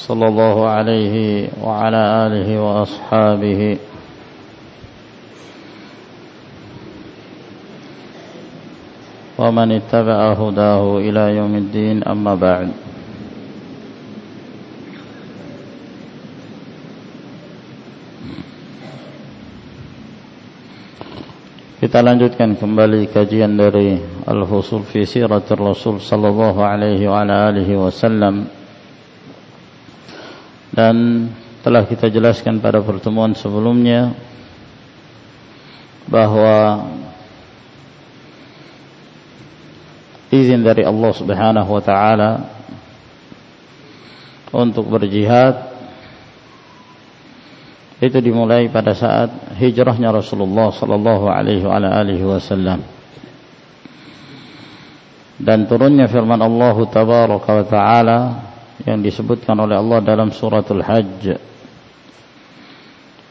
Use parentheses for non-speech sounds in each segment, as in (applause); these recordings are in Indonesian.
صلى الله عليه وعلى آله وأصحابه ومن اتبع هداه إلى يوم الدين أما بعد Kita lanjutkan kembali kajian dari Al-Husul fi Siratul Rasul sallallahu alaihi wa ala alihi wasallam dan telah kita jelaskan pada pertemuan sebelumnya bahwa izin dari Allah Subhanahu wa taala untuk berjihad itu dimulai pada saat hijrahnya Rasulullah sallallahu alaihi wasallam. Dan turunnya firman Allah tabaraka wa taala yang disebutkan oleh Allah dalam suratul Hajj.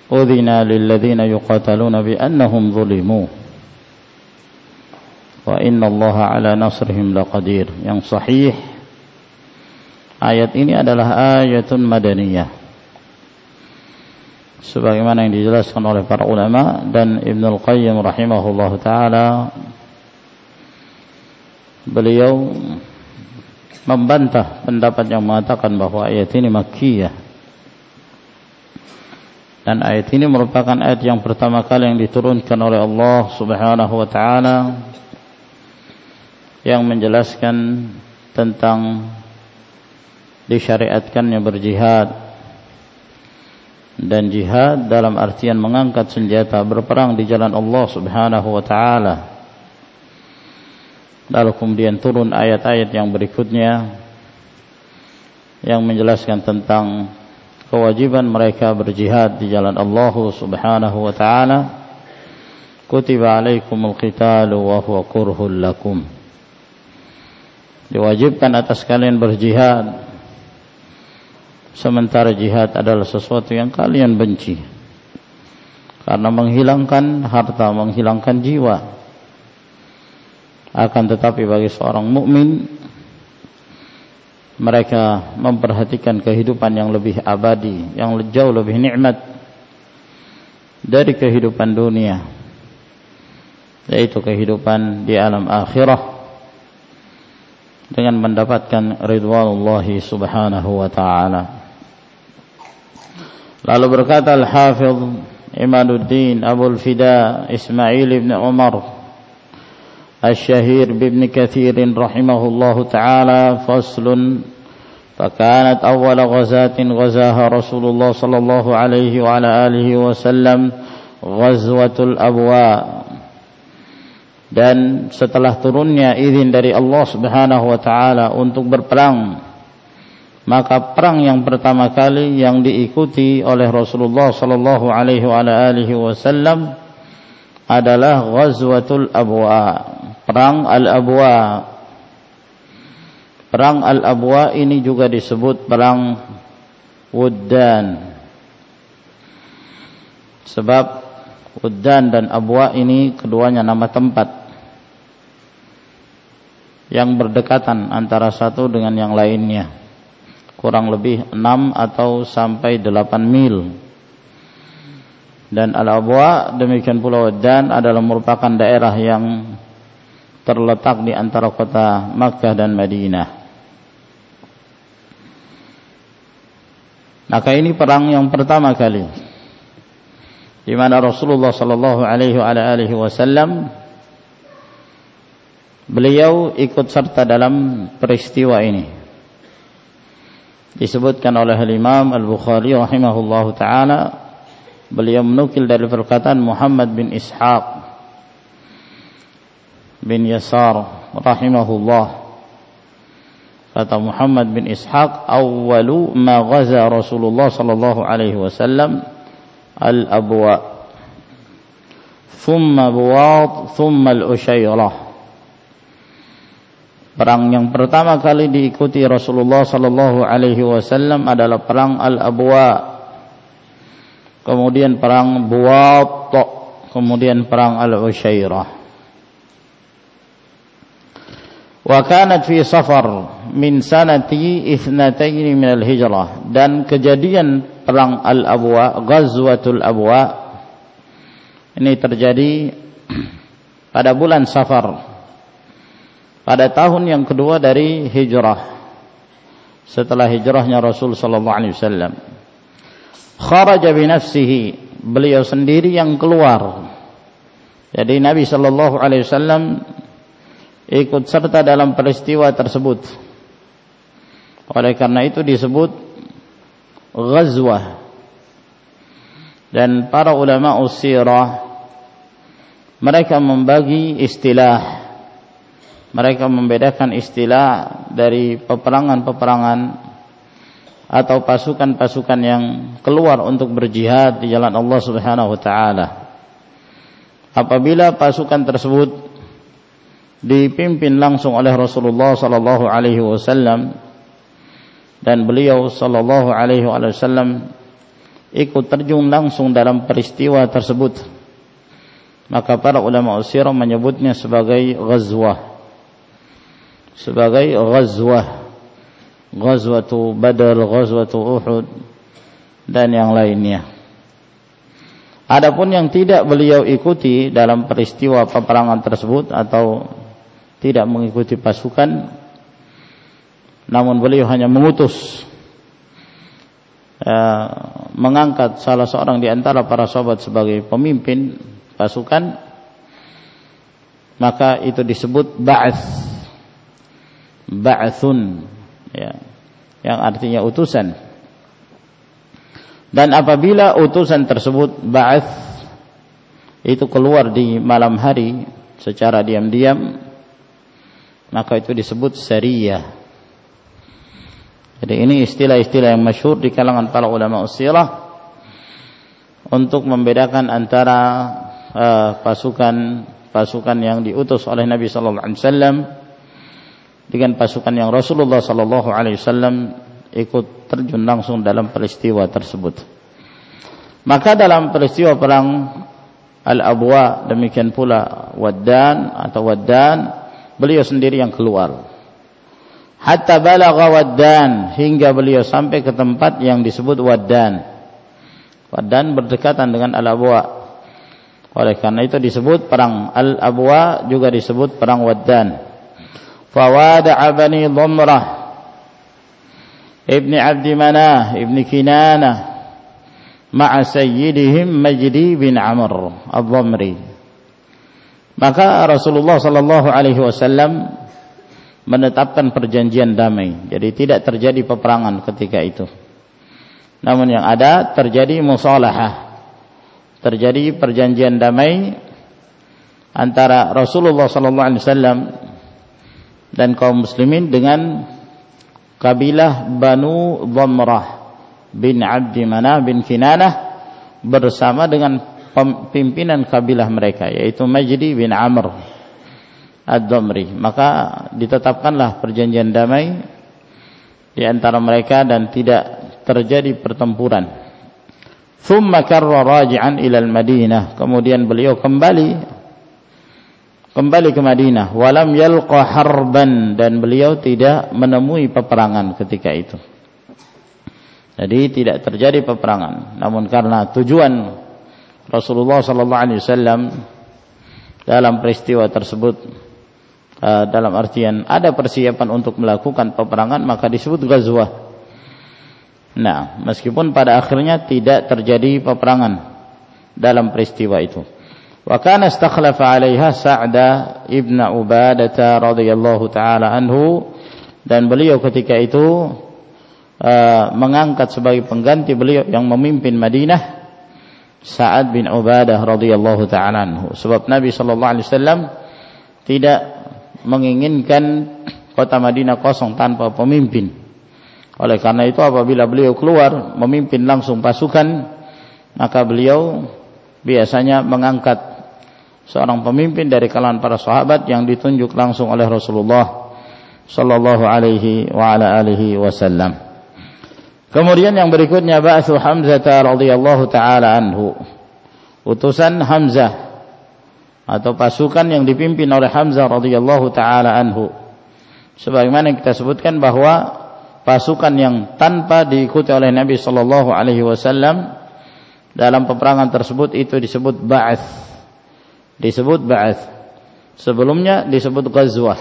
Udzina lilladzina yuqataluna bi annahum zulimu. Wa inna Allah ala nasrihim laqadir. Yang sahih ayat ini adalah ayatun madaniyah. Sebagaimana yang dijelaskan oleh para ulama dan Ibn Al-Qayyim rahimahullah ta'ala beliau membantah pendapat yang mengatakan bahwa ayat ini makkiyah dan ayat ini merupakan ayat yang pertama kali yang diturunkan oleh Allah Subhanahu wa taala yang menjelaskan tentang disyariatkannya berjihad. Dan jihad dalam artian mengangkat senjata berperang di jalan Allah Subhanahu wa taala Lalu kemudian turun ayat-ayat yang berikutnya yang menjelaskan tentang kewajiban mereka berjihad di jalan Allah Subhanahu wa taala. Kutiba alaikumul qitalu wa huwa kurhul lakum. Diwajibkan atas kalian berjihad sementara jihad adalah sesuatu yang kalian benci karena menghilangkan harta, menghilangkan jiwa akan tetapi bagi seorang mukmin mereka memperhatikan kehidupan yang lebih abadi, yang jauh lebih nikmat dari kehidupan dunia, yaitu kehidupan di alam akhirah dengan mendapatkan ridwanullah subhanahu wa ta'ala. Lalu berkata Al-Hafidh Imaduddin Abu Fida Ismail ibn Umar الشهير بابن كثير رحمه الله تعالى فصل فكانت أول غزاة غزاها رسول الله صلى الله عليه وعلى آله وسلم غزوة الأبواء dan setelah turunnya izin dari Allah Subhanahu wa taala untuk berperang maka perang yang pertama kali yang diikuti oleh Rasulullah sallallahu alaihi wasallam adalah Ghazwatul Abwa Perang Al-Abwa. Perang Al-Abwa ini juga disebut Perang Wuddan. Sebab Wuddan dan Abwa ini keduanya nama tempat Yang berdekatan antara satu dengan yang lainnya. Kurang lebih 6 atau sampai 8 mil. Dan Al-Abwa demikian pula Wuddan adalah merupakan daerah yang terletak di antara kota Makkah dan Madinah. Maka ini perang yang pertama kali di mana Rasulullah sallallahu alaihi wasallam beliau ikut serta dalam peristiwa ini. Disebutkan oleh Imam Al-Bukhari rahimahullahu taala beliau menukil dari perkataan Muhammad bin Ishaq bin Yasar rahimahullah kata Muhammad bin Ishaq awwalu ma ghaza Rasulullah sallallahu alaihi wasallam al-abwa thumma buwad thumma al-ushayrah Perang yang pertama kali diikuti Rasulullah sallallahu alaihi wasallam adalah perang Al-Abwa. Kemudian perang Buwat, kemudian perang Al-Ushairah. Wa kanat fi safar min sanati ithnatain min al-hijrah dan kejadian perang al-abwa ghazwatul abwa ini terjadi (clears throat) pada bulan safar pada tahun yang kedua dari hijrah. Setelah hijrahnya Rasul sallallahu alaihi wasallam. Kharaja bi nafsihi beliau sendiri yang keluar. Jadi Nabi sallallahu alaihi wasallam ikut serta dalam peristiwa tersebut. Oleh karena itu disebut ghazwah. Dan para ulama usirah mereka membagi istilah mereka membedakan istilah dari peperangan-peperangan atau pasukan-pasukan yang keluar untuk berjihad di jalan Allah Subhanahu wa taala. Apabila pasukan tersebut dipimpin langsung oleh Rasulullah sallallahu alaihi wasallam dan beliau sallallahu alaihi wasallam ikut terjun langsung dalam peristiwa tersebut. Maka para ulama usirah menyebutnya sebagai ghazwah. Sebagai ghazwah. Ghazwatu badar ghazwatu uhud dan yang lainnya. Adapun yang tidak beliau ikuti dalam peristiwa peperangan tersebut atau tidak mengikuti pasukan namun beliau hanya mengutus uh, mengangkat salah seorang di antara para sahabat sebagai pemimpin pasukan maka itu disebut ba'ats ba'tsun ya yang artinya utusan. Dan apabila utusan tersebut ba'ats itu keluar di malam hari secara diam-diam maka itu disebut sariyah. Jadi ini istilah-istilah yang masyhur di kalangan para ulama usirah untuk membedakan antara uh, pasukan pasukan yang diutus oleh Nabi sallallahu alaihi wasallam dengan pasukan yang Rasulullah sallallahu alaihi wasallam ikut terjun langsung dalam peristiwa tersebut. Maka dalam peristiwa perang Al-Abwa demikian pula Waddan atau Waddan beliau sendiri yang keluar. Hatta balagha waddan hingga beliau sampai ke tempat yang disebut waddan. Waddan berdekatan dengan al-abwa. Oleh karena itu disebut perang al-abwa juga disebut perang waddan. Fawada'a bani dhamrah ibni abdi manah ibni kinanah ma'a sayyidihim majdi bin amr al-dhamri maka Rasulullah sallallahu alaihi wasallam menetapkan perjanjian damai. Jadi tidak terjadi peperangan ketika itu. Namun yang ada terjadi musalahah. Terjadi perjanjian damai antara Rasulullah sallallahu alaihi wasallam dan kaum muslimin dengan kabilah Banu Dhamrah bin Abdi Manah bin Kinanah bersama dengan pimpinan kabilah mereka yaitu Majdi bin Amr Ad-Damri. Maka ditetapkanlah perjanjian damai di antara mereka dan tidak terjadi pertempuran. Thumma karra raji'an ila al-Madinah kemudian beliau kembali kembali ke Madinah. Walam yalqa harban. Dan beliau tidak menemui peperangan ketika itu. Jadi tidak terjadi peperangan. Namun karena tujuan Rasulullah sallallahu alaihi wasallam dalam peristiwa tersebut uh, dalam artian ada persiapan untuk melakukan peperangan maka disebut ghazwah. Nah, meskipun pada akhirnya tidak terjadi peperangan dalam peristiwa itu. Wa kana istakhlafa 'alaiha Sa'da ibn Ubadah radhiyallahu taala anhu dan beliau ketika itu uh, mengangkat sebagai pengganti beliau yang memimpin Madinah Sa'ad bin Ubadah radhiyallahu taala anhu sebab Nabi sallallahu alaihi wasallam tidak menginginkan kota Madinah kosong tanpa pemimpin. Oleh karena itu apabila beliau keluar memimpin langsung pasukan, maka beliau biasanya mengangkat seorang pemimpin dari kalangan para sahabat yang ditunjuk langsung oleh Rasulullah sallallahu alaihi wa ala alihi wasallam. Kemudian yang berikutnya ba'su Hamzah radhiyallahu taala anhu. Utusan Hamzah atau pasukan yang dipimpin oleh Hamzah radhiyallahu taala anhu. Sebagaimana kita sebutkan bahwa pasukan yang tanpa diikuti oleh Nabi sallallahu alaihi wasallam dalam peperangan tersebut itu disebut ba'ats disebut ba'ats sebelumnya disebut ghazwah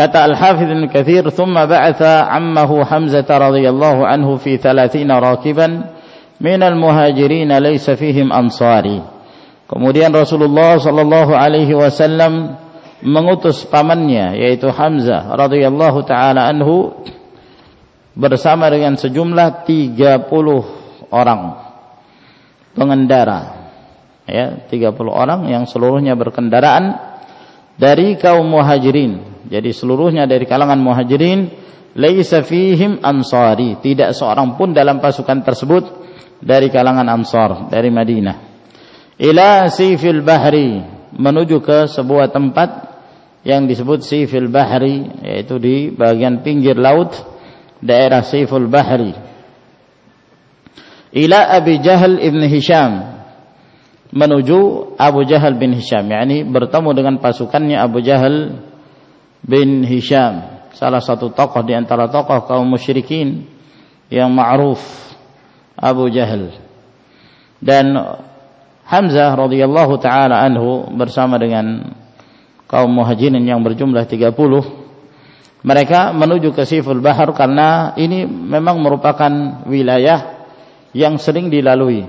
kata al-hafidh Ibnu Katsir thumma ba'atha ammahu Hamzah radhiyallahu anhu fi 30 rakiban min al-muhajirin laysa fihim ansari. Kemudian Rasulullah sallallahu alaihi wasallam mengutus pamannya yaitu Hamzah radhiyallahu taala anhu bersama dengan sejumlah 30 orang pengendara. Ya 30 orang yang seluruhnya berkendaraan dari kaum muhajirin jadi seluruhnya dari kalangan muhajirin laisa fihim ansari. Tidak seorang pun dalam pasukan tersebut dari kalangan ansar dari Madinah. Ila sifil bahri menuju ke sebuah tempat yang disebut Sifil Bahri yaitu di bagian pinggir laut daerah Siful Bahri. Ila Abi Jahal ibn Hisham menuju Abu Jahal bin Hisham yakni bertemu dengan pasukannya Abu Jahal bin Hisham salah satu tokoh di antara tokoh kaum musyrikin yang ma'ruf Abu Jahal dan Hamzah radhiyallahu taala anhu bersama dengan kaum muhajirin yang berjumlah 30 mereka menuju ke Siful Bahar karena ini memang merupakan wilayah yang sering dilalui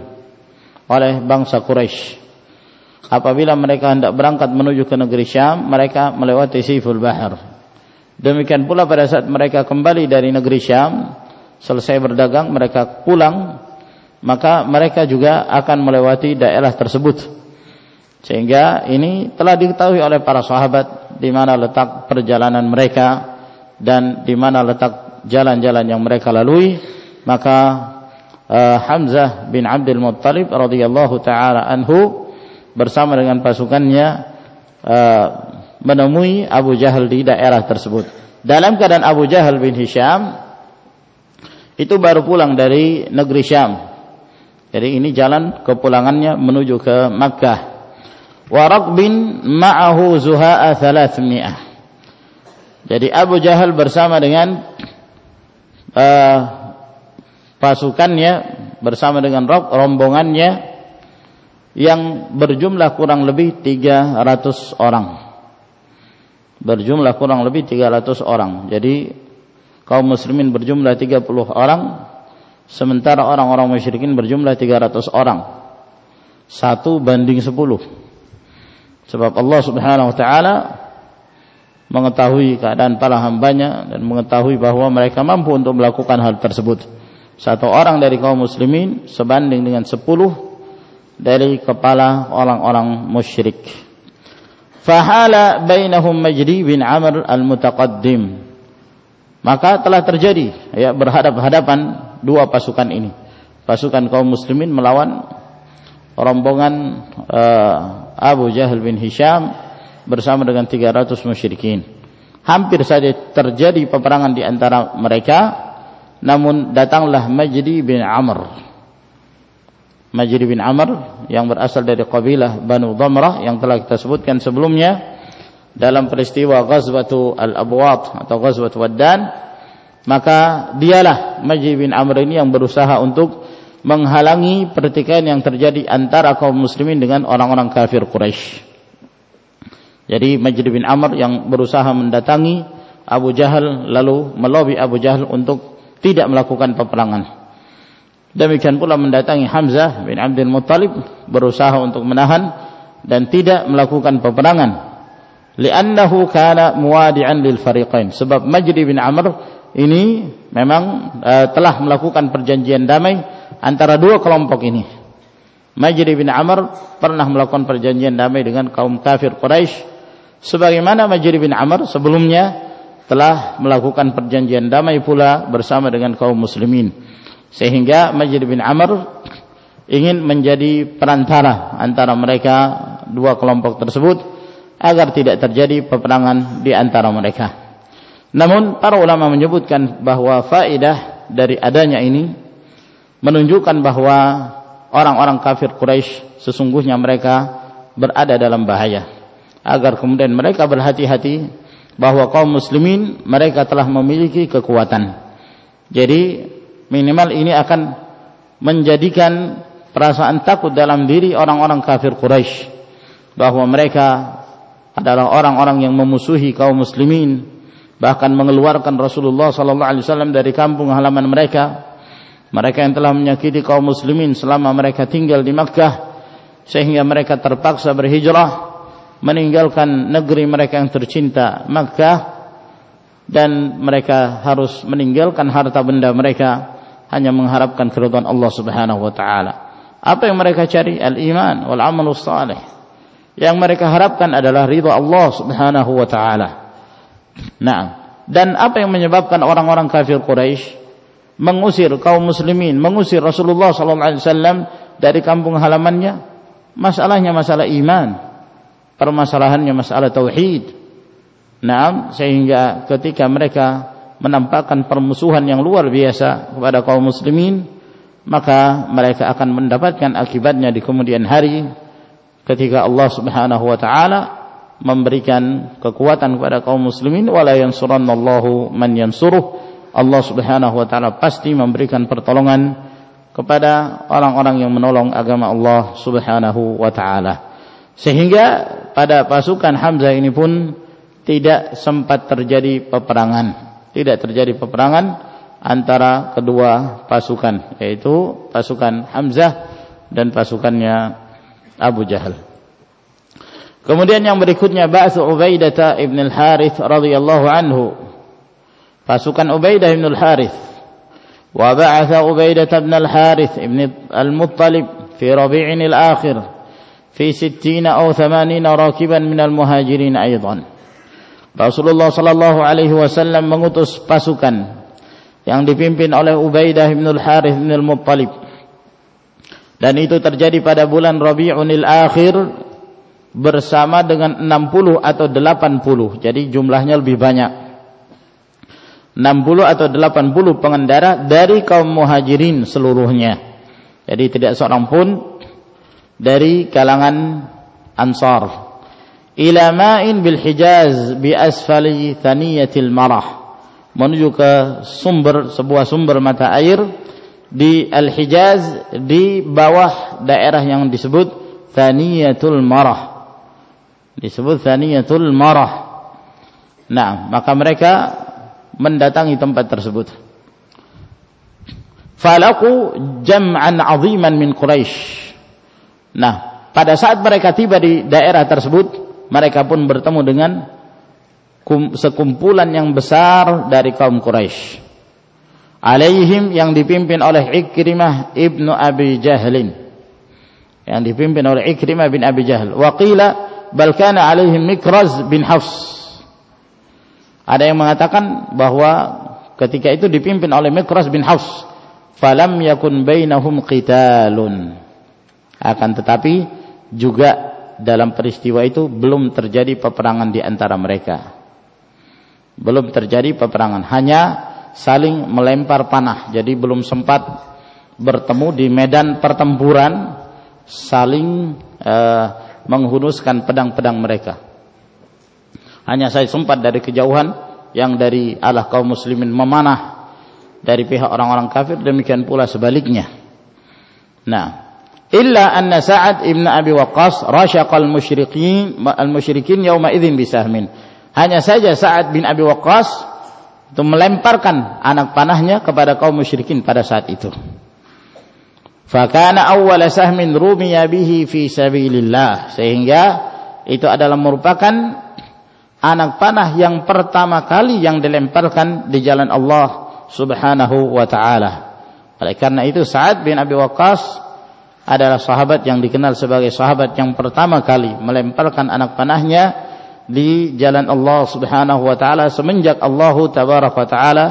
oleh bangsa Quraisy. Apabila mereka hendak berangkat menuju ke negeri Syam, mereka melewati Siful Bahar. Demikian pula pada saat mereka kembali dari negeri Syam, selesai berdagang, mereka pulang, maka mereka juga akan melewati daerah tersebut. Sehingga ini telah diketahui oleh para sahabat di mana letak perjalanan mereka dan di mana letak jalan-jalan yang mereka lalui. Maka uh, Hamzah bin Abdul Muttalib radhiyallahu taala anhu bersama dengan pasukannya uh, menemui Abu Jahal di daerah tersebut. Dalam keadaan Abu Jahal bin Hisham itu baru pulang dari negeri Syam. Jadi ini jalan kepulangannya menuju ke Makkah wa raqbin ma'ahu zuha'a 300 jadi Abu Jahal bersama dengan uh, pasukannya bersama dengan rombongannya yang berjumlah kurang lebih 300 orang. Berjumlah kurang lebih 300 orang. Jadi kaum muslimin berjumlah 30 orang sementara orang-orang musyrikin berjumlah 300 orang. Satu banding 10 Sebab Allah Subhanahu wa taala mengetahui keadaan para hambanya dan mengetahui bahwa mereka mampu untuk melakukan hal tersebut. Satu orang dari kaum muslimin sebanding dengan sepuluh dari kepala orang-orang musyrik. Fahala bainahum Majdi bin Amr al-Mutaqaddim. Maka telah terjadi ya berhadap-hadapan dua pasukan ini. Pasukan kaum muslimin melawan rombongan uh, Abu Jahal bin Hisham bersama dengan 300 musyrikin. Hampir saja terjadi peperangan di antara mereka, namun datanglah Majdi bin Amr. Majdi bin Amr yang berasal dari kabilah Banu Dhamrah yang telah kita sebutkan sebelumnya dalam peristiwa Ghazwatu Al-Abwat atau Ghazwatu Waddan, maka dialah Majdi bin Amr ini yang berusaha untuk menghalangi pertikaian yang terjadi antara kaum muslimin dengan orang-orang kafir Quraisy. Jadi Majid bin Amr yang berusaha mendatangi Abu Jahal lalu melobi Abu Jahal untuk tidak melakukan peperangan. Demikian pula mendatangi Hamzah bin Abdul Muttalib berusaha untuk menahan dan tidak melakukan peperangan. Li'annahu kana muwadi'an lil fariqain. Sebab Majid bin Amr ini memang uh, telah melakukan perjanjian damai antara dua kelompok ini. Majdi bin Amr pernah melakukan perjanjian damai dengan kaum kafir Quraisy sebagaimana Majid bin Amr sebelumnya telah melakukan perjanjian damai pula bersama dengan kaum muslimin sehingga Majid bin Amr ingin menjadi perantara antara mereka dua kelompok tersebut agar tidak terjadi peperangan di antara mereka. Namun para ulama menyebutkan bahwa faedah dari adanya ini menunjukkan bahwa orang-orang kafir Quraisy sesungguhnya mereka berada dalam bahaya. Agar kemudian mereka berhati-hati bahwa kaum muslimin mereka telah memiliki kekuatan. Jadi minimal ini akan menjadikan perasaan takut dalam diri orang-orang kafir Quraisy bahwa mereka adalah orang-orang yang memusuhi kaum muslimin bahkan mengeluarkan Rasulullah sallallahu alaihi wasallam dari kampung halaman mereka. Mereka yang telah menyakiti kaum muslimin selama mereka tinggal di Makkah sehingga mereka terpaksa berhijrah meninggalkan negeri mereka yang tercinta Makkah dan mereka harus meninggalkan harta benda mereka hanya mengharapkan keridhaan Allah Subhanahu wa taala. Apa yang mereka cari? Al-iman wal amalus salih. Yang mereka harapkan adalah ridha Allah Subhanahu wa taala. Nah, dan apa yang menyebabkan orang-orang kafir Quraisy mengusir kaum muslimin, mengusir Rasulullah sallallahu alaihi wasallam dari kampung halamannya, masalahnya masalah iman. Permasalahannya masalah tauhid. Nah, sehingga ketika mereka menampakkan permusuhan yang luar biasa kepada kaum muslimin, maka mereka akan mendapatkan akibatnya di kemudian hari ketika Allah Subhanahu wa taala memberikan kekuatan kepada kaum muslimin. Wala yansurannallahu man yansuruh. Allah Subhanahu wa taala pasti memberikan pertolongan kepada orang-orang yang menolong agama Allah Subhanahu wa taala. Sehingga pada pasukan Hamzah ini pun tidak sempat terjadi peperangan, tidak terjadi peperangan antara kedua pasukan yaitu pasukan Hamzah dan pasukannya Abu Jahal. Kemudian yang berikutnya Ba'su Ubaidah ibn al-Harith radhiyallahu anhu. Pasukan Ubaidah bin Al-Harith. Wa ba'atha Ubaidah bin Al-Harith ibn Al-Muttalib fi Rabi'in al-akhir fi 60 atau 80 rakiban min al-muhajirin aidan Rasulullah sallallahu alaihi wasallam mengutus pasukan yang dipimpin oleh Ubaidah bin Al-Harith bin Al-Muttalib dan itu terjadi pada bulan Rabi'unil Akhir bersama dengan 60 atau 80 jadi jumlahnya lebih banyak 60 atau 80 pengendara dari kaum muhajirin seluruhnya. Jadi tidak seorang pun dari kalangan Ansar. Ila ma'in bil Hijaz bi asfali thaniyatil marah. Menuju ke sumber sebuah sumber mata air di Al-Hijaz di bawah daerah yang disebut Thaniyatul Marah. Disebut Thaniyatul Marah. Nah, maka mereka mendatangi tempat tersebut. Falaku jam'an 'aziman min Quraisy. Nah, pada saat mereka tiba di daerah tersebut, mereka pun bertemu dengan sekumpulan yang besar dari kaum Quraisy. Alaihim yang dipimpin oleh Ikrimah ibnu Abi Jahlin. Yang dipimpin oleh Ikrimah bin Abi Jahl. Wa qila bal kana alaihim Mikraz bin Hafs ada yang mengatakan bahwa ketika itu dipimpin oleh Mikras bin Haus, falam yakun bainahum qitalun. Akan tetapi juga dalam peristiwa itu belum terjadi peperangan di antara mereka. Belum terjadi peperangan, hanya saling melempar panah. Jadi belum sempat bertemu di medan pertempuran, saling uh, menghunuskan pedang-pedang mereka. Hanya saya sempat dari kejauhan yang dari Allah kaum muslimin memanah dari pihak orang-orang kafir demikian pula sebaliknya. Nah, illa anna Sa'ad ibn Abi Waqqas rasyaqal musyrikin al-musyrikin yauma idzin bisahmin. Hanya saja Sa'ad bin Abi Waqqas itu melemparkan anak panahnya kepada kaum musyrikin pada saat itu. Fakana awwala sahmin rumiya bihi fi sabilillah sehingga itu adalah merupakan anak panah yang pertama kali yang dilemparkan di jalan Allah Subhanahu wa taala. Oleh karena itu Sa'ad bin Abi Waqqas adalah sahabat yang dikenal sebagai sahabat yang pertama kali melemparkan anak panahnya di jalan Allah Subhanahu wa taala semenjak Allah tabaraka wa taala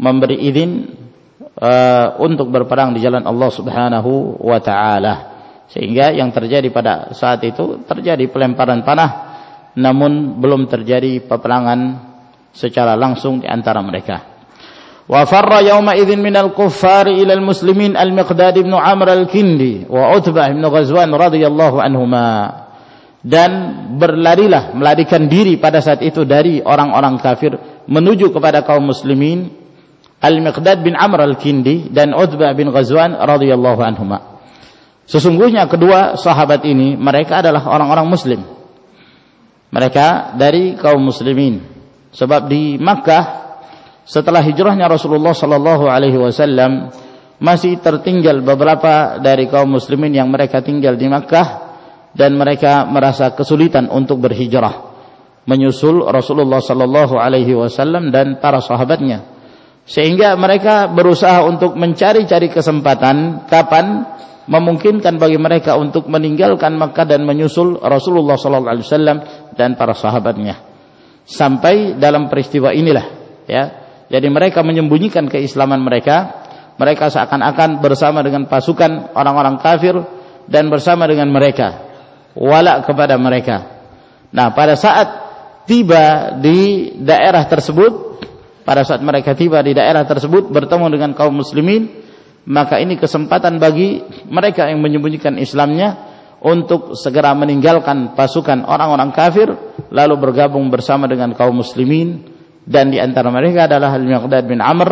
memberi izin uh, untuk berperang di jalan Allah Subhanahu wa taala. Sehingga yang terjadi pada saat itu terjadi pelemparan panah namun belum terjadi peperangan secara langsung di antara mereka. وفر يومئذ من الكفار إلى المسلمين المقداد بن عمرو الكندي وعتبة بن غزوان رضي الله عنهما dan berlarilah melarikan diri pada saat itu dari orang-orang kafir menuju kepada kaum muslimin Al-Miqdad bin Amr al-Kindi dan Utbah bin Ghazwan radhiyallahu anhuma. Sesungguhnya kedua sahabat ini mereka adalah orang-orang muslim. Mereka dari kaum muslimin. Sebab di Makkah setelah hijrahnya Rasulullah sallallahu alaihi wasallam masih tertinggal beberapa dari kaum muslimin yang mereka tinggal di Makkah dan mereka merasa kesulitan untuk berhijrah. Menyusul Rasulullah sallallahu alaihi wasallam dan para sahabatnya. Sehingga mereka berusaha untuk mencari-cari kesempatan kapan memungkinkan bagi mereka untuk meninggalkan Makkah dan menyusul Rasulullah sallallahu alaihi wasallam dan para sahabatnya. Sampai dalam peristiwa inilah ya jadi mereka menyembunyikan keislaman mereka. Mereka seakan-akan bersama dengan pasukan orang-orang kafir dan bersama dengan mereka. Wala kepada mereka. Nah, pada saat tiba di daerah tersebut, pada saat mereka tiba di daerah tersebut bertemu dengan kaum muslimin, maka ini kesempatan bagi mereka yang menyembunyikan Islamnya untuk segera meninggalkan pasukan orang-orang kafir lalu bergabung bersama dengan kaum muslimin dan di antara mereka adalah Al-Miqdad bin Amr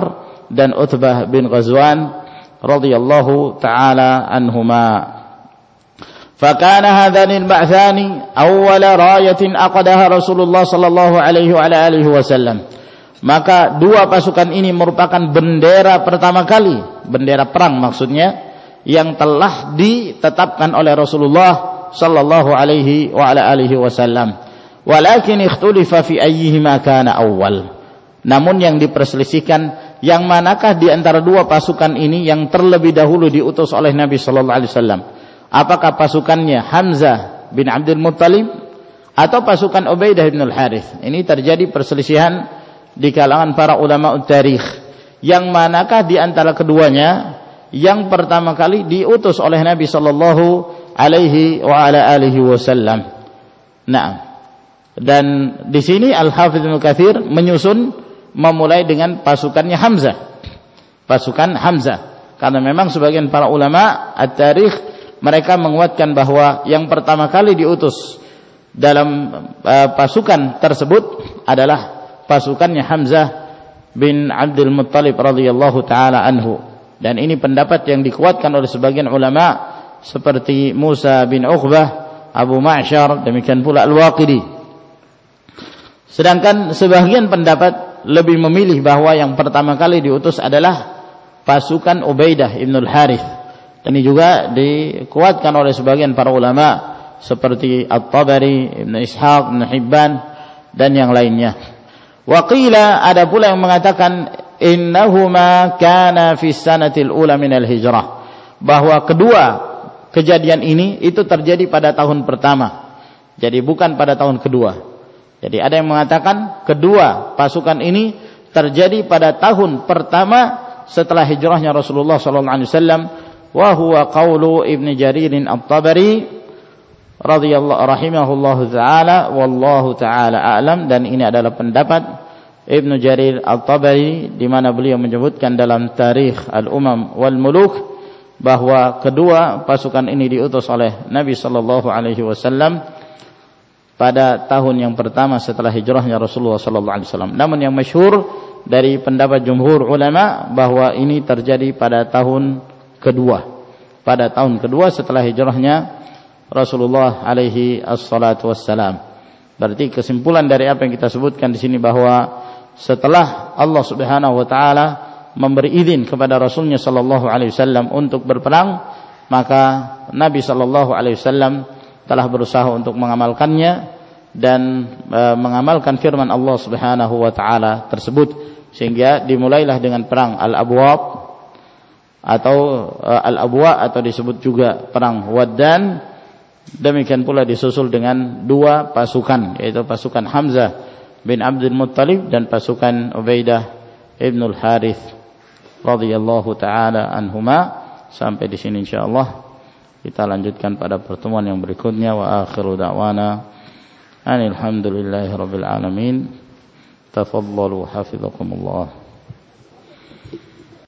dan Utbah bin Ghazwan radhiyallahu taala anhuma. فكان هذان البعثان أول راية أقدها رسول الله صلى الله عليه وعلى آله وسلم maka dua pasukan ini merupakan bendera pertama kali bendera perang maksudnya yang telah ditetapkan oleh Rasulullah sallallahu alaihi wa ala alihi wasallam Walakin ikhtulifa fi ayyihima kana awal. Namun yang diperselisihkan yang manakah di antara dua pasukan ini yang terlebih dahulu diutus oleh Nabi sallallahu alaihi wasallam? Apakah pasukannya Hamzah bin Abdul Muttalib atau pasukan Ubaidah bin Al-Harith? Ini terjadi perselisihan di kalangan para ulama tarikh. Yang manakah di antara keduanya yang pertama kali diutus oleh Nabi sallallahu alaihi wasallam? Nah, dan di sini Al-Hafidz Ibnu Katsir menyusun memulai dengan pasukannya Hamzah. Pasukan Hamzah. Karena memang sebagian para ulama at-tarikh mereka menguatkan bahwa yang pertama kali diutus dalam uh, pasukan tersebut adalah pasukannya Hamzah bin Abdul Muttalib radhiyallahu taala anhu. Dan ini pendapat yang dikuatkan oleh sebagian ulama seperti Musa bin Uqbah, Abu Ma'syar, demikian pula Al-Waqidi Sedangkan sebagian pendapat lebih memilih bahwa yang pertama kali diutus adalah pasukan Ubaidah Ibn Harith. Ini juga dikuatkan oleh sebagian para ulama seperti At-Tabari, Ibn Ishaq, Ibn Hibban dan yang lainnya. Waqila ada pula yang mengatakan innahuma kana fi sanatil ula minal hijrah. Bahwa kedua kejadian ini itu terjadi pada tahun pertama. Jadi bukan pada tahun kedua. Jadi ada yang mengatakan kedua pasukan ini terjadi pada tahun pertama setelah hijrahnya Rasulullah sallallahu alaihi wasallam wa huwa qaulu Ibnu Jarir At-Tabari radhiyallahu rahimahullahu taala wallahu taala a'lam. Dan ini adalah pendapat Ibnu Jarir At-Tabari di mana beliau menyebutkan dalam Tarikh Al-Umam wal Muluk bahwa kedua pasukan ini diutus oleh Nabi sallallahu alaihi wasallam pada tahun yang pertama setelah hijrahnya Rasulullah sallallahu alaihi wasallam. Namun yang masyhur dari pendapat jumhur ulama bahwa ini terjadi pada tahun kedua. Pada tahun kedua setelah hijrahnya Rasulullah alaihi assalatu wassalam. Berarti kesimpulan dari apa yang kita sebutkan di sini bahwa setelah Allah Subhanahu wa taala memberi izin kepada Rasulnya sallallahu alaihi wasallam untuk berperang, maka Nabi sallallahu alaihi wasallam telah berusaha untuk mengamalkannya dan e, mengamalkan firman Allah Subhanahu wa taala tersebut sehingga dimulailah dengan perang Al-Abwab atau e, Al-Abwa atau disebut juga perang Waddan. Demikian pula disusul dengan dua pasukan yaitu pasukan Hamzah bin Abdul Muttalib dan pasukan Ubaidah ibnul Harith radhiyallahu taala anhuma. Sampai di sini insyaallah kita lanjutkan pada pertemuan yang berikutnya. Wa akhiru da'wana. Alhamdulillahi rabbil alamin. Tafaddalu hafizakumullah